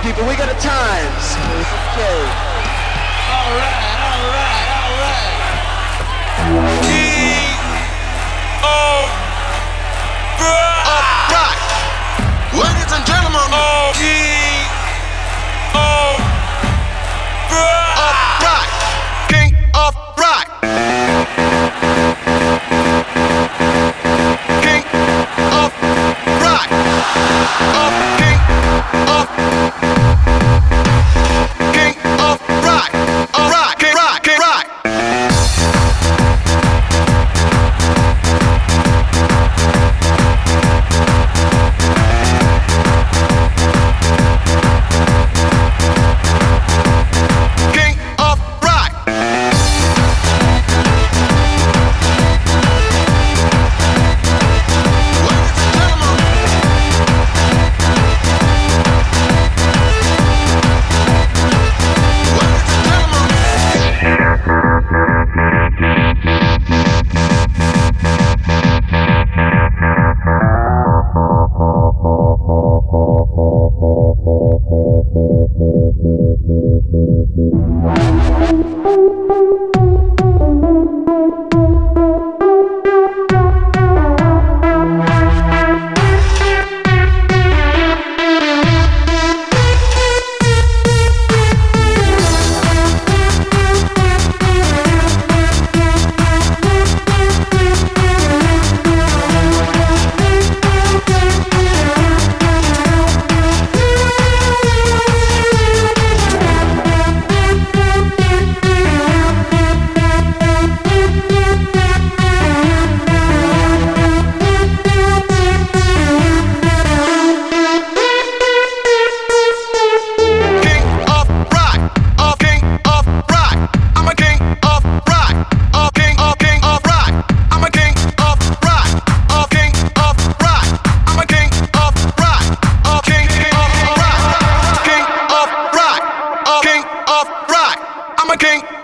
right, people, we got the times. Okay. All right, all right, all right. King of Rock. Rock. Ladies and gentlemen. Oh, King of Rock. Rock. King of Rock. King of Rock. Of Mm-hmm. quem?